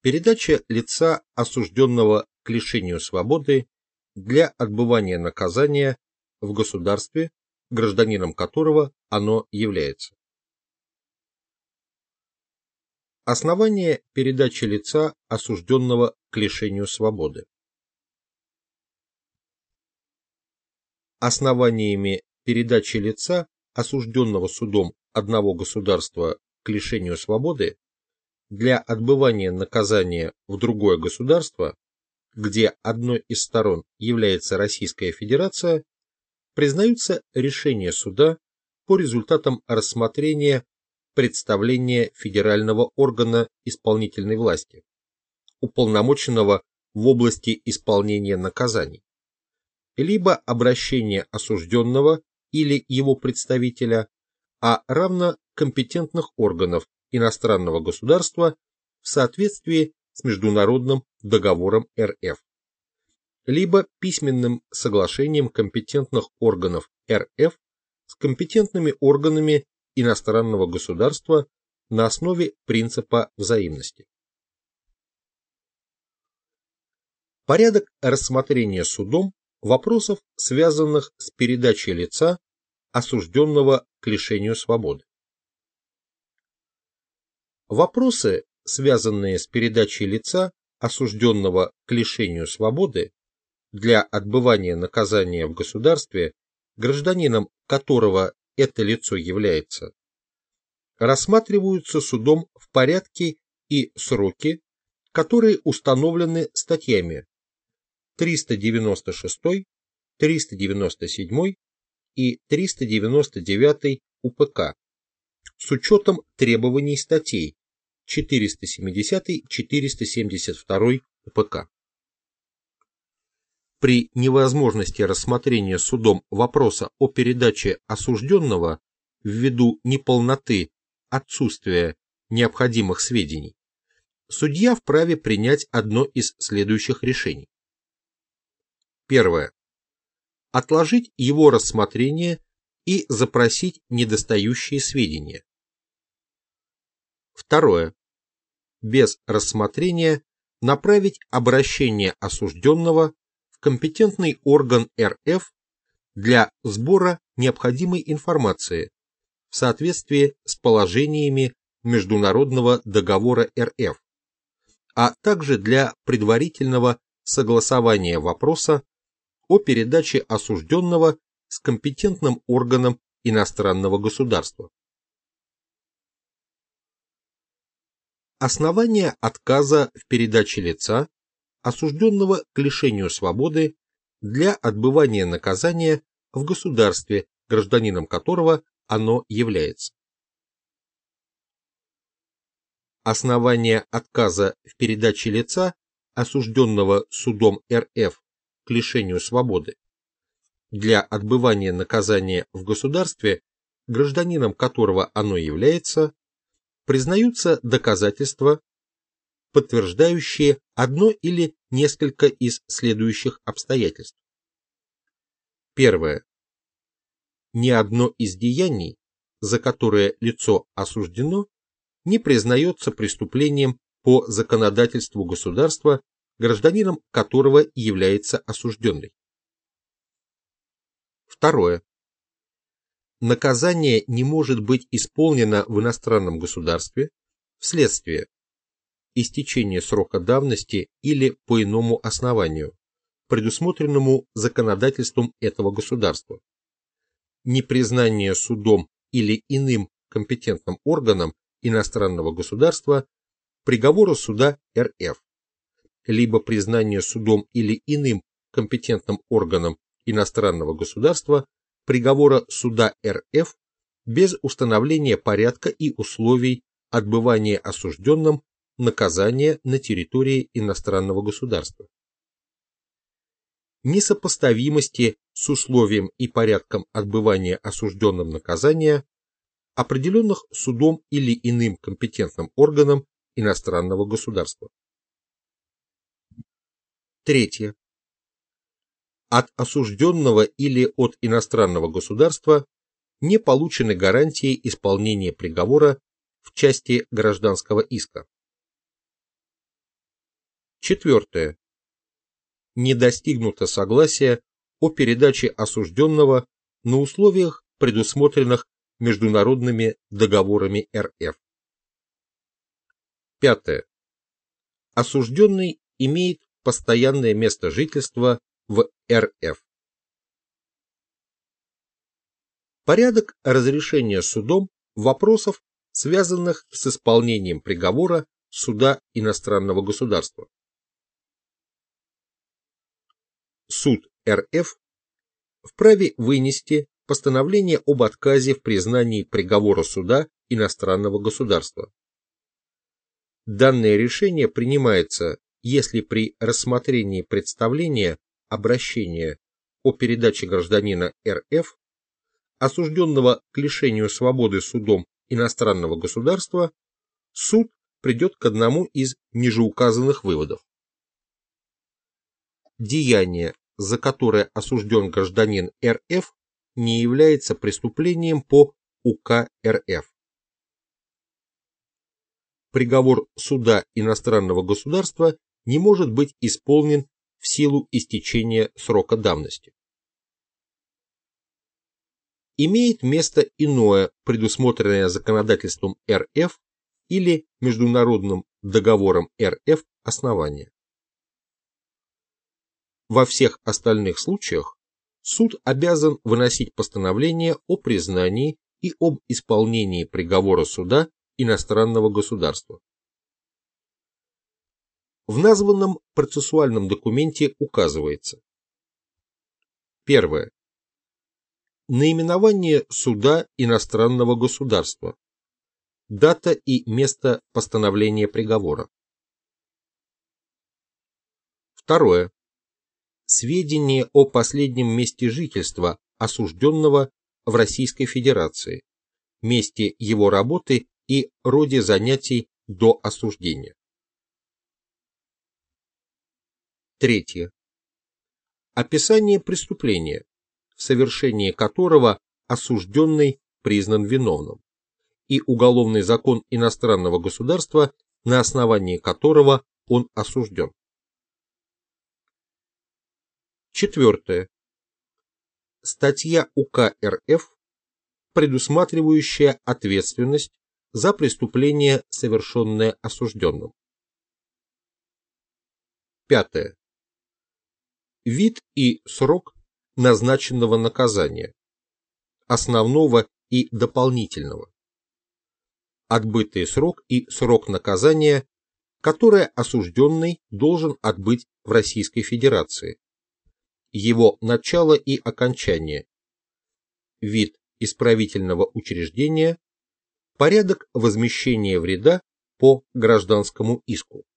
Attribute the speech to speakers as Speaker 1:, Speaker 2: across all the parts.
Speaker 1: Передача лица, осужденного к лишению свободы для отбывания наказания в государстве, гражданином которого оно является. Основание передачи лица, осужденного к лишению свободы. Основаниями передачи лица, осужденного судом одного государства к лишению свободы, для отбывания наказания в другое государство, где одной из сторон является Российская Федерация, признаются решения суда по результатам рассмотрения представления федерального органа исполнительной власти, уполномоченного в области исполнения наказаний, либо обращение осужденного или его представителя, а равно компетентных органов иностранного государства в соответствии с международным договором РФ, либо письменным соглашением компетентных органов РФ с компетентными органами иностранного государства на основе принципа взаимности. Порядок рассмотрения судом вопросов, связанных с передачей лица, осужденного к лишению свободы. Вопросы, связанные с передачей лица, осужденного к лишению свободы, для отбывания наказания в государстве, гражданином которого это лицо является, рассматриваются судом в порядке и сроки, которые установлены статьями 396, 397 и 399 УПК с учетом требований статей 470-472 УПК. При невозможности рассмотрения судом вопроса о передаче осужденного ввиду неполноты отсутствия необходимых сведений, судья вправе принять одно из следующих решений. Первое. Отложить его рассмотрение и запросить недостающие сведения. Второе без рассмотрения направить обращение осужденного в компетентный орган РФ для сбора необходимой информации в соответствии с положениями Международного договора РФ, а также для предварительного согласования вопроса о передаче осужденного с компетентным органом иностранного государства. Основания отказа в передаче лица, осужденного к лишению свободы для отбывания наказания в государстве, гражданином которого оно является. Основания отказа в передаче лица, осужденного судом РФ к лишению свободы, для отбывания наказания в государстве, гражданином которого оно является, признаются доказательства, подтверждающие одно или несколько из следующих обстоятельств. Первое. Ни одно из деяний, за которое лицо осуждено, не признается преступлением по законодательству государства, гражданином которого является осужденный. Второе наказание не может быть исполнено в иностранном государстве вследствие истечения срока давности или по иному основанию, предусмотренному законодательством этого государства, непризнание судом или иным компетентным органом иностранного государства приговора суда РФ, либо признание судом или иным компетентным органом иностранного государства приговора суда РФ без установления порядка и условий отбывания осужденным наказания на территории иностранного государства. Несопоставимости с условием и порядком отбывания осужденным наказания, определенных судом или иным компетентным органом иностранного государства. Третье от осужденного или от иностранного государства не получены гарантии исполнения приговора в части гражданского иска. Четвертое. Не достигнуто согласия о передаче осужденного на условиях, предусмотренных международными договорами РФ. Пятое. Осужденный имеет постоянное место жительства в РФ. Порядок разрешения судом вопросов, связанных с исполнением приговора суда иностранного государства. Суд РФ вправе вынести постановление об отказе в признании приговора суда иностранного государства. Данное решение принимается, если при рассмотрении представления обращения о передаче гражданина РФ, осужденного к лишению свободы судом иностранного государства, суд придет к одному из нижеуказанных выводов. Деяние, за которое осужден гражданин РФ, не является преступлением по УК РФ. Приговор суда иностранного государства не может быть исполнен в силу истечения срока давности. Имеет место иное, предусмотренное законодательством РФ или международным договором РФ основание. Во всех остальных случаях суд обязан выносить постановление о признании и об исполнении приговора суда иностранного государства. В названном процессуальном документе указывается. Первое. Наименование суда иностранного государства. Дата и место постановления приговора. Второе. Сведения о последнем месте жительства осужденного в Российской Федерации, месте его работы и роде занятий до осуждения. Третье. Описание преступления, в совершении которого осужденный признан виновным, и уголовный закон иностранного государства, на основании которого он осужден. Четвертое. Статья УК РФ, предусматривающая ответственность за преступление, совершенное осужденным. Пятое вид и срок назначенного наказания, основного и дополнительного, отбытый срок и срок наказания, которое осужденный должен отбыть в Российской Федерации, его начало и окончание, вид исправительного учреждения, порядок возмещения вреда по гражданскому иску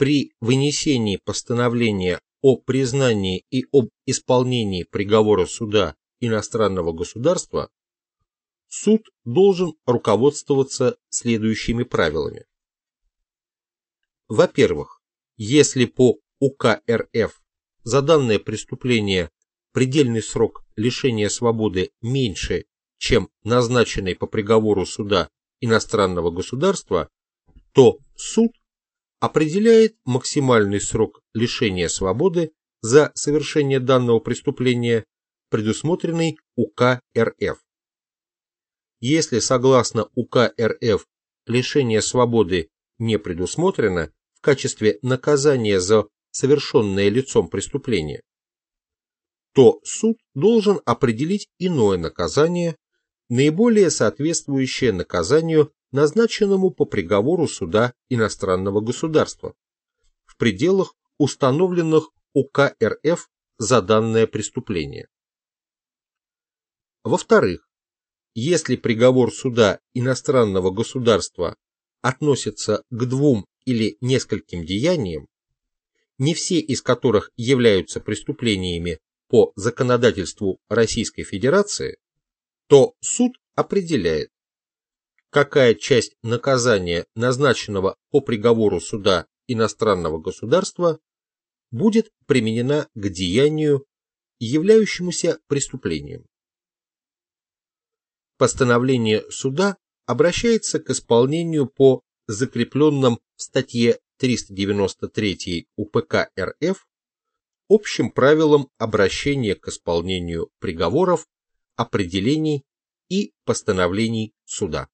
Speaker 1: при вынесении постановления о признании и об исполнении приговора суда иностранного государства суд должен руководствоваться следующими правилами. Во-первых, если по УК РФ за данное преступление предельный срок лишения свободы меньше, чем назначенный по приговору суда иностранного государства, то суд определяет максимальный срок лишения свободы за совершение данного преступления, предусмотренный УК РФ. Если согласно УК РФ лишение свободы не предусмотрено в качестве наказания за совершенное лицом преступление, то суд должен определить иное наказание, наиболее соответствующее наказанию назначенному по приговору суда иностранного государства в пределах установленных УК РФ за данное преступление. Во-вторых, если приговор суда иностранного государства относится к двум или нескольким деяниям, не все из которых являются преступлениями по законодательству Российской Федерации, то суд определяет, какая часть наказания, назначенного по приговору суда иностранного государства, будет применена к деянию, являющемуся преступлением. Постановление суда обращается к исполнению по закрепленном в статье 393 УПК РФ общим правилам обращения к исполнению приговоров, определений и постановлений суда.